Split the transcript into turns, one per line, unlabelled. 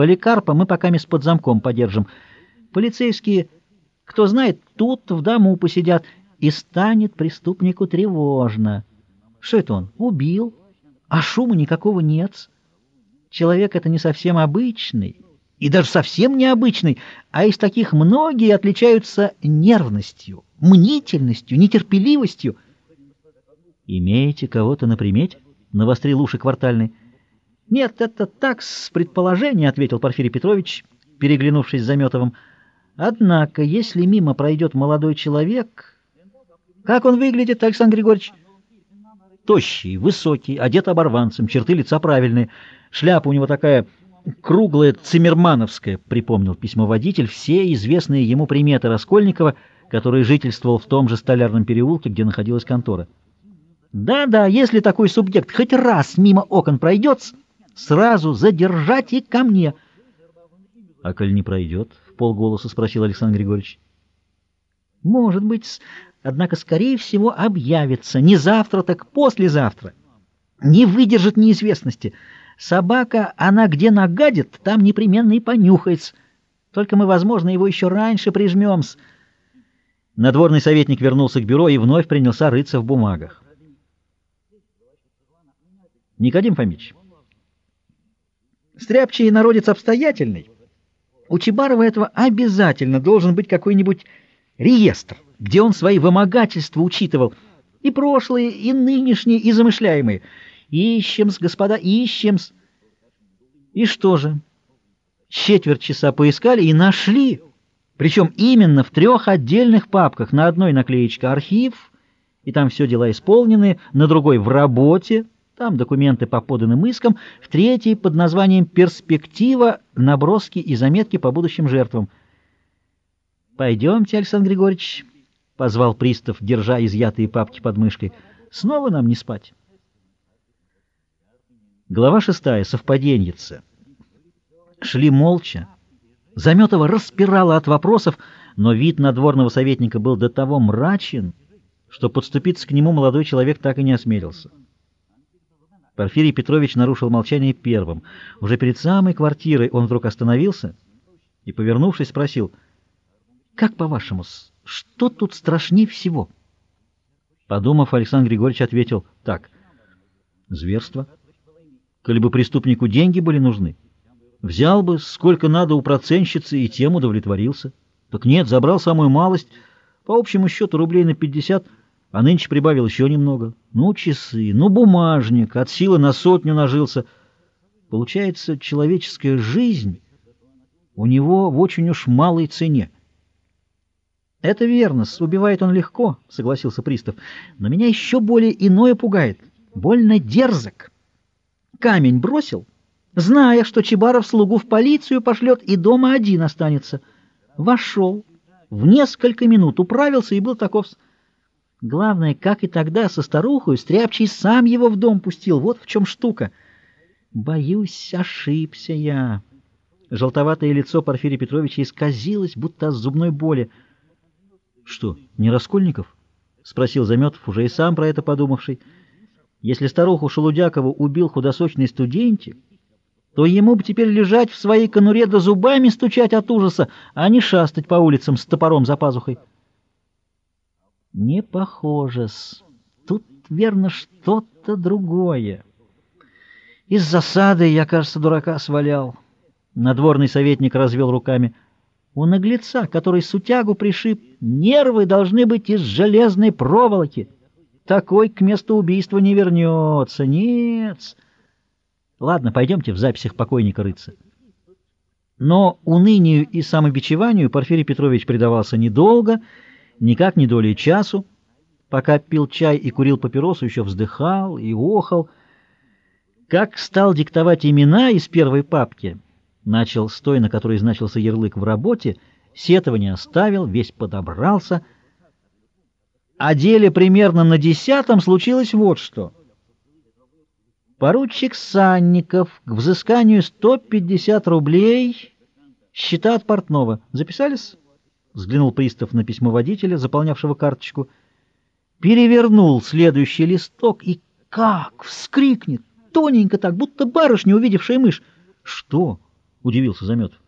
Поликарпа мы пока с под замком подержим. Полицейские, кто знает, тут в дому посидят, и станет преступнику тревожно. Что это он? Убил, а шума никакого нет. Человек это не совсем обычный, и даже совсем необычный, а из таких многие отличаются нервностью, мнительностью, нетерпеливостью. «Имеете кого-то на примете?» — навострил уши квартальный. «Нет, это так, с предположения», — ответил Порфирий Петрович, переглянувшись с Заметовым. «Однако, если мимо пройдет молодой человек...» «Как он выглядит, Александр Григорьевич?» «Тощий, высокий, одет оборванцем, черты лица правильные. Шляпа у него такая круглая, циммермановская», — припомнил письмоводитель, все известные ему приметы Раскольникова, который жительствовал в том же столярном переулке, где находилась контора. «Да-да, если такой субъект хоть раз мимо окон пройдет...» Сразу задержать и ко мне. — А коль не пройдет? — в полголоса спросил Александр Григорьевич. — Может быть, однако, скорее всего, объявится. Не завтра, так послезавтра. Не выдержит неизвестности. Собака, она где нагадит, там непременно и понюхается. Только мы, возможно, его еще раньше прижмем -с. Надворный советник вернулся к бюро и вновь принялся рыться в бумагах. Никодим Фомич, Стряпчий народец обстоятельный. У Чебарова этого обязательно должен быть какой-нибудь реестр, где он свои вымогательства учитывал, и прошлые, и нынешние, и замышляемые. Ищем-с, господа, ищем-с. И что же? Четверть часа поискали и нашли. Причем именно в трех отдельных папках. На одной наклеечка «Архив», и там все дела исполнены, на другой «В работе», там документы по поданным искам, в третьей под названием «Перспектива. Наброски и заметки по будущим жертвам». «Пойдемте, Александр Григорьевич», — позвал пристав, держа изъятые папки под мышкой. «Снова нам не спать». Глава шестая. Совпаденьица. Шли молча. Заметова распирала от вопросов, но вид надворного советника был до того мрачен, что подступиться к нему молодой человек так и не осмелился. Порфирий Петрович нарушил молчание первым. Уже перед самой квартирой он вдруг остановился и, повернувшись, спросил, «Как по-вашему, что тут страшнее всего?» Подумав, Александр Григорьевич ответил, «Так, зверство. Коли бы преступнику деньги были нужны, взял бы, сколько надо у процентщицы, и тем удовлетворился. Так нет, забрал самую малость, по общему счету рублей на пятьдесят, а нынче прибавил еще немного. Ну, часы, ну, бумажник, от силы на сотню нажился. Получается, человеческая жизнь у него в очень уж малой цене. — Это верно, убивает он легко, — согласился пристав, — но меня еще более иное пугает. Больно дерзок. Камень бросил, зная, что Чебаров слугу в полицию пошлет и дома один останется. Вошел, в несколько минут управился и был таков... Главное, как и тогда со старухой, Стряпчий сам его в дом пустил. Вот в чем штука. Боюсь, ошибся я. Желтоватое лицо Порфирия Петровича исказилось, будто от зубной боли. — Что, не Раскольников? — спросил Заметов, уже и сам про это подумавший. Если старуху Шелудякову убил худосочный студентик, то ему бы теперь лежать в своей конуре да зубами стучать от ужаса, а не шастать по улицам с топором за пазухой. Не похоже-с. Тут, верно, что-то другое. Из засады я, кажется, дурака свалял. Надворный советник развел руками. У наглеца, который сутягу пришиб, нервы должны быть из железной проволоки. Такой к месту убийства не вернется. Нет. Ладно, пойдемте в записях покойника рыться. Но унынию и самобичеванию Порфирий Петрович предавался недолго, никак не долей часу, пока пил чай и курил папиросу, еще вздыхал и охал. Как стал диктовать имена из первой папки, начал с той, на которой значился ярлык в работе, сетование оставил, весь подобрался. О деле примерно на десятом случилось вот что. Поручик Санников к взысканию 150 рублей счета от портного. Записались? Взглянул пристав на письмо водителя, заполнявшего карточку. Перевернул следующий листок и как вскрикнет, тоненько так, будто барышня, увидевшая мышь. Что? удивился Заметов.